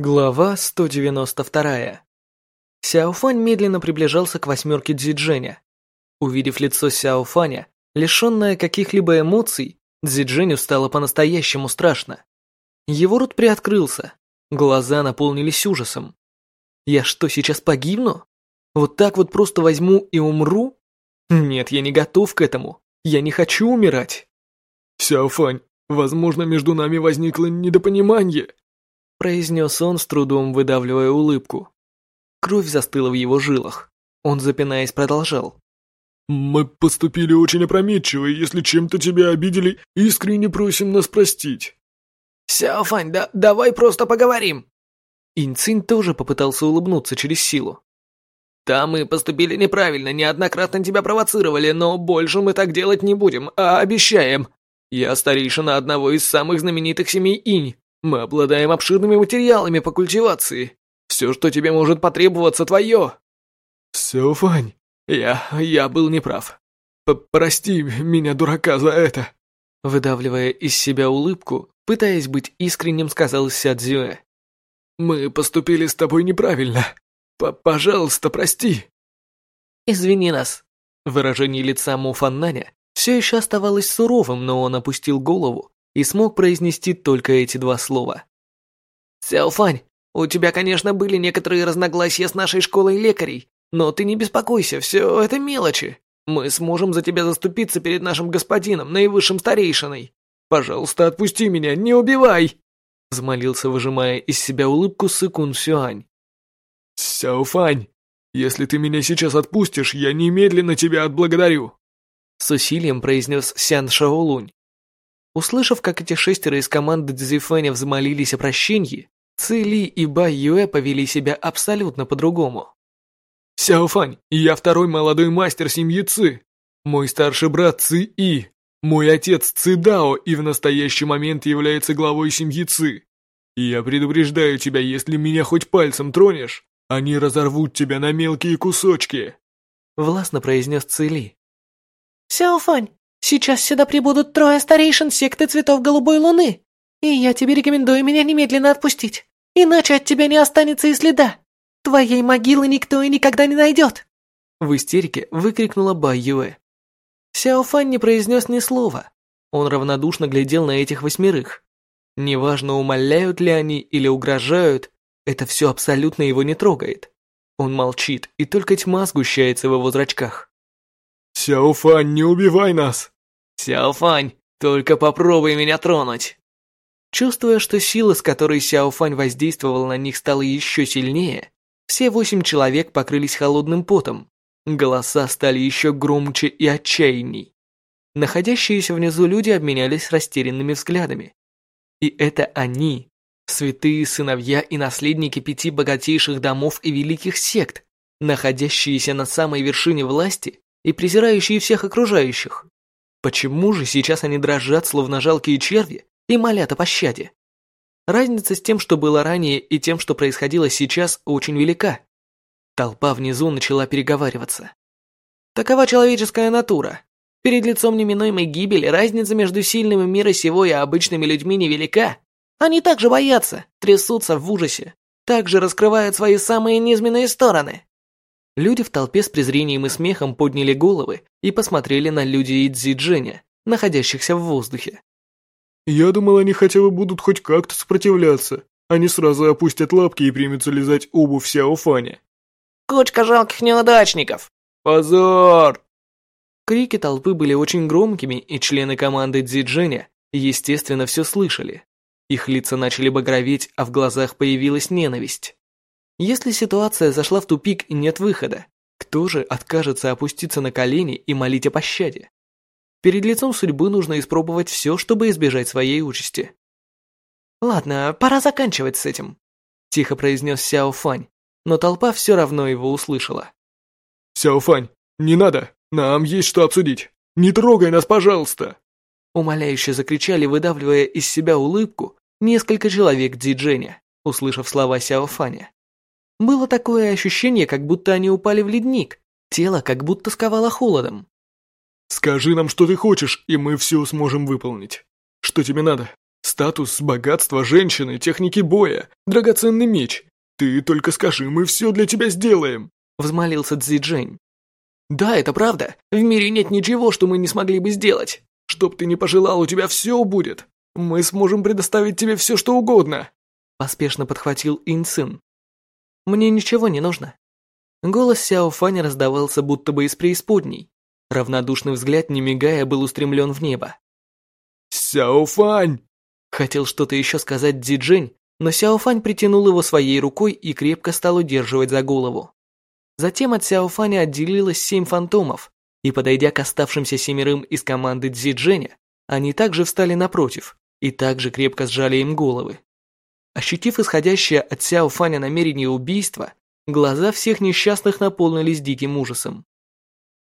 Глава 192. Сяофань медленно приближался к восьмерке Цзиджэня. Увидев лицо Сяофаня, лишенное каких-либо эмоций, Цзиджэню стало по-настоящему страшно. Его рот приоткрылся, глаза наполнились ужасом. «Я что, сейчас погибну? Вот так вот просто возьму и умру? Нет, я не готов к этому. Я не хочу умирать». «Сяофань, возможно, между нами возникло недопонимание», произнес он с трудом выдавливая улыбку. Кровь застыла в его жилах. Он, запинаясь, продолжал. «Мы поступили очень опрометчиво, и если чем-то тебя обидели, искренне просим нас простить». «Сяофань, да давай просто поговорим!» Инцин тоже попытался улыбнуться через силу. «Да, мы поступили неправильно, неоднократно тебя провоцировали, но больше мы так делать не будем, а обещаем. Я старейшина одного из самых знаменитых семей Инь. Мы обладаем обширными материалами по культивации. Все, что тебе может потребоваться, твое. Все, Фань, я... я был неправ. П Прости меня, дурака, за это. Выдавливая из себя улыбку, пытаясь быть искренним, сказал Сядзюэ. Мы поступили с тобой неправильно. П Пожалуйста, прости. Извини нас. Выражение лица Муфаннаня все еще оставалось суровым, но он опустил голову и смог произнести только эти два слова. «Сяофань, у тебя, конечно, были некоторые разногласия с нашей школой лекарей, но ты не беспокойся, все это мелочи. Мы сможем за тебя заступиться перед нашим господином, наивысшим старейшиной. Пожалуйста, отпусти меня, не убивай!» Взмолился, выжимая из себя улыбку Сыкун Сюань. «Сяофань, если ты меня сейчас отпустишь, я немедленно тебя отблагодарю!» С усилием произнес Сян Шаолунь. Услышав, как эти шестеро из команды Цзифэня взмолились о прощении, Ци Ли и Бай Юэ повели себя абсолютно по-другому. «Сяофань, я второй молодой мастер семьи Ци. Мой старший брат Ци И. Мой отец Ци Дао и в настоящий момент является главой семьи Ци. Я предупреждаю тебя, если меня хоть пальцем тронешь, они разорвут тебя на мелкие кусочки», властно произнес Ци Ли. «Сяофань, Сейчас сюда прибудут трое старейшин секты цветов голубой луны, и я тебе рекомендую меня немедленно отпустить, иначе от тебя не останется и следа. Твоей могилы никто и никогда не найдет!» В истерике выкрикнула Бай Юэ. Сяо Фан не произнес ни слова. Он равнодушно глядел на этих восьмерых. Неважно, умоляют ли они или угрожают, это все абсолютно его не трогает. Он молчит, и только тьма сгущается в его зрачках. «Сяофань, не убивай нас!» «Сяофань, только попробуй меня тронуть!» Чувствуя, что сила, с которой Сяофань воздействовал на них, стала еще сильнее, все восемь человек покрылись холодным потом. Голоса стали еще громче и отчаянней. Находящиеся внизу люди обменялись растерянными взглядами. И это они, святые сыновья и наследники пяти богатейших домов и великих сект, находящиеся на самой вершине власти и презирающие всех окружающих. Почему же сейчас они дрожат, словно жалкие черви, и молят о пощаде? Разница с тем, что было ранее, и тем, что происходило сейчас, очень велика. Толпа внизу начала переговариваться. Такова человеческая натура. Перед лицом неминуемой гибели разница между сильными мира сего и обычными людьми невелика. Они также боятся, трясутся в ужасе, также раскрывают свои самые низменные стороны. Люди в толпе с презрением и смехом подняли головы и посмотрели на люди Идзи Дженя, находящихся в воздухе. «Я думал, они хотя бы будут хоть как-то сопротивляться. Они сразу опустят лапки и примутся лизать обувь Сяо Фаня». «Кучка жалких неудачников!» «Позор!» Крики толпы были очень громкими, и члены команды Дзидженя, естественно, все слышали. Их лица начали багроветь, а в глазах появилась ненависть. Если ситуация зашла в тупик и нет выхода, кто же откажется опуститься на колени и молить о пощаде? Перед лицом судьбы нужно испробовать все, чтобы избежать своей участи. «Ладно, пора заканчивать с этим», – тихо произнес Сяо Фань, но толпа все равно его услышала. «Сяо Фань, не надо, нам есть что обсудить. Не трогай нас, пожалуйста!» Умоляюще закричали, выдавливая из себя улыбку, несколько человек Дзидженя, услышав слова Сяо Фаня. Было такое ощущение, как будто они упали в ледник. Тело как будто сковало холодом. «Скажи нам, что ты хочешь, и мы все сможем выполнить. Что тебе надо? Статус, богатство, женщины, техники боя, драгоценный меч. Ты только скажи, мы все для тебя сделаем!» Взмолился Цзи Джень. «Да, это правда. В мире нет ничего, что мы не смогли бы сделать. Чтоб ты не пожелал, у тебя все будет. Мы сможем предоставить тебе все, что угодно!» Поспешно подхватил Инцин. «Мне ничего не нужно». Голос Сяо Фаня раздавался будто бы из преисподней. Равнодушный взгляд, не мигая, был устремлен в небо. «Сяо Фань!» Хотел что-то еще сказать Дзиджень, но Сяо Фань притянул его своей рукой и крепко стал удерживать за голову. Затем от Сяо Фаня отделилось семь фантомов, и подойдя к оставшимся семерым из команды Дзидженя, они также встали напротив и также крепко сжали им головы. Ощутив исходящее от Сяо Фаня намерение убийства, глаза всех несчастных наполнились диким ужасом.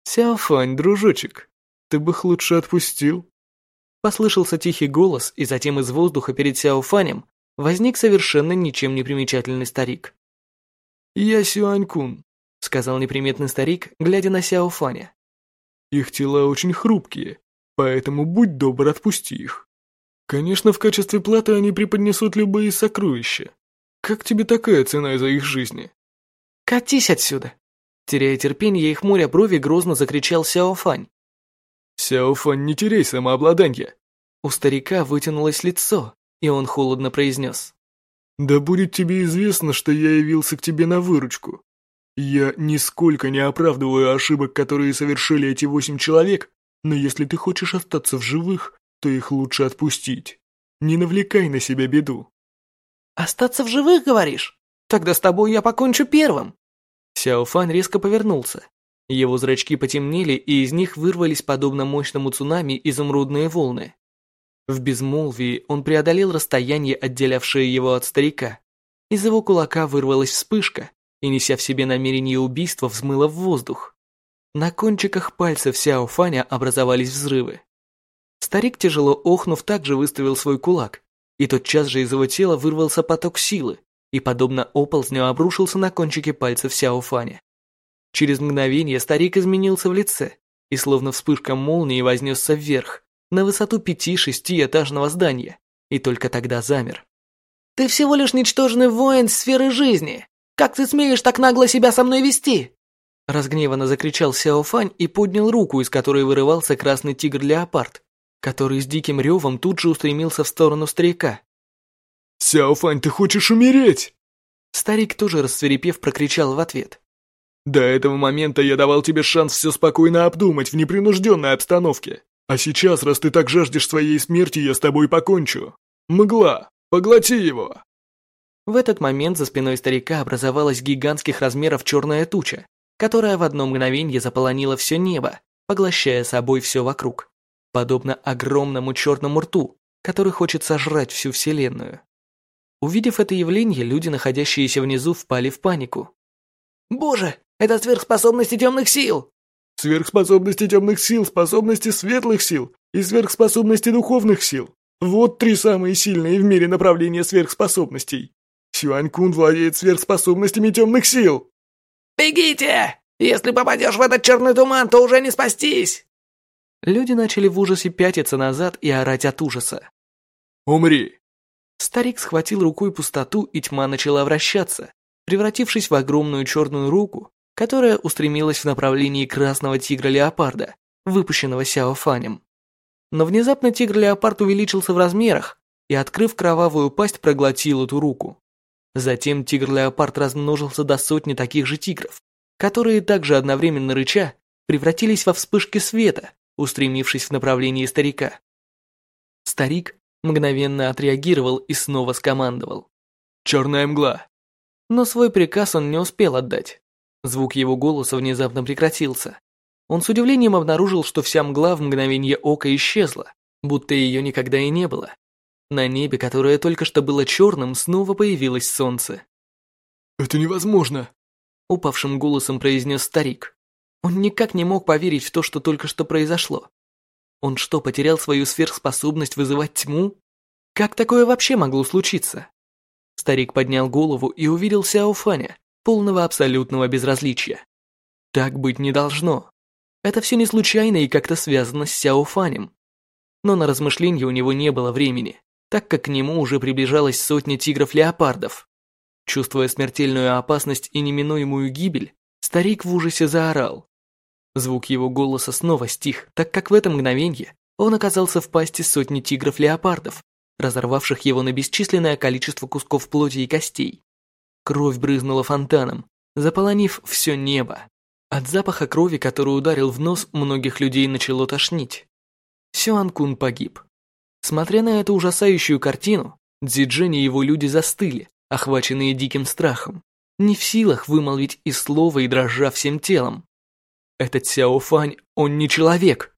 «Сяо Фань, дружочек, ты бы их лучше отпустил?» Послышался тихий голос, и затем из воздуха перед Сяо Фанем возник совершенно ничем не примечательный старик. «Я Сюань Кун», — сказал неприметный старик, глядя на Сяо Фаня. «Их тела очень хрупкие, поэтому будь добр, отпусти их. Конечно, в качестве платы они преподнесут любые сокровища. Как тебе такая цена за их жизни?» «Катись отсюда!» Теряя терпение и хмуря брови, грозно закричал Сяо Фань. «Сяо Фань, не теряй самообладание!» У старика вытянулось лицо, и он холодно произнес. «Да будет тебе известно, что я явился к тебе на выручку. Я нисколько не оправдываю ошибок, которые совершили эти восемь человек, но если ты хочешь остаться в живых, то их лучше отпустить. Не навлекай на себя беду». «Остаться в живых, говоришь? Тогда с тобой я покончу первым!» Сяо Фан резко повернулся. Его зрачки потемнели, и из них вырвались, подобно мощному цунами, изумрудные волны. В безмолвии он преодолел расстояние, отделявшее его от старика. Из его кулака вырвалась вспышка, и, неся в себе намерение убийства, взмыла в воздух. На кончиках пальцев Сяо Фаня образовались взрывы. Старик, тяжело охнув, также выставил свой кулак, и тотчас же из его тела вырвался поток силы, и, подобно оползню, обрушился на кончики пальцев Сяо Фаня. Через мгновение старик изменился в лице и, словно вспышка молнии, вознесся вверх, на высоту пяти-шестиэтажного здания, и только тогда замер. «Ты всего лишь ничтожный воин сферы жизни! Как ты смеешь так нагло себя со мной вести?» Разгневанно закричал Сяо Фань и поднял руку, из которой вырывался красный тигр-леопард, который с диким ревом тут же устремился в сторону старика. «Сяофань, ты хочешь умереть?» Старик тоже рассверепев прокричал в ответ. «До этого момента я давал тебе шанс все спокойно обдумать в непринужденной обстановке. А сейчас, раз ты так жаждешь своей смерти, я с тобой покончу. Мгла, поглоти его!» В этот момент за спиной старика образовалась гигантских размеров черная туча, которая в одно мгновение заполонила все небо, поглощая собой все вокруг, подобно огромному черному рту, который хочет сожрать всю Вселенную. Увидев это явление, люди, находящиеся внизу, впали в панику. «Боже, это сверхспособности темных сил!» «Сверхспособности темных сил, способности светлых сил и сверхспособности духовных сил. Вот три самые сильные в мире направления сверхспособностей. Сюань-кун владеет сверхспособностями темных сил!» «Бегите! Если попадешь в этот черный туман, то уже не спастись!» Люди начали в ужасе пятиться назад и орать от ужаса. «Умри! Старик схватил рукой пустоту, и тьма начала вращаться, превратившись в огромную черную руку, которая устремилась в направлении красного тигра-леопарда, выпущенного Сяо Фанем. Но внезапно тигр-леопард увеличился в размерах и, открыв кровавую пасть, проглотил эту руку. Затем тигр-леопард размножился до сотни таких же тигров, которые также одновременно рыча превратились во вспышки света, устремившись в направлении старика. Старик мгновенно отреагировал и снова скомандовал. «Черная мгла!» Но свой приказ он не успел отдать. Звук его голоса внезапно прекратился. Он с удивлением обнаружил, что вся мгла в мгновение ока исчезла, будто ее никогда и не было. На небе, которое только что было черным, снова появилось солнце. «Это невозможно!» Упавшим голосом произнес старик. Он никак не мог поверить в то, что только что произошло. Он что, потерял свою сверхспособность вызывать тьму? Как такое вообще могло случиться? Старик поднял голову и увидел Сяо Фаня, полного абсолютного безразличия. Так быть не должно. Это все не случайно и как-то связано с Сяо Фанем. Но на размышления у него не было времени. так как к нему уже приближалась сотня тигров-леопардов. Чувствуя смертельную опасность и неминуемую гибель, старик в ужасе заорал. Звук его голоса снова стих, так как в это мгновенье он оказался в пасти сотни тигров-леопардов, разорвавших его на бесчисленное количество кусков плоти и костей. Кровь брызнула фонтаном, заполонив все небо. От запаха крови, который ударил в нос, многих людей начало тошнить. Сюан Кун погиб. Смотря на эту ужасающую картину, Дзиджен и его люди застыли, охваченные диким страхом, не в силах вымолвить и слова и дрожа всем телом. Этот Сяо Фань, он не человек.